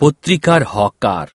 পত্রিকার হকার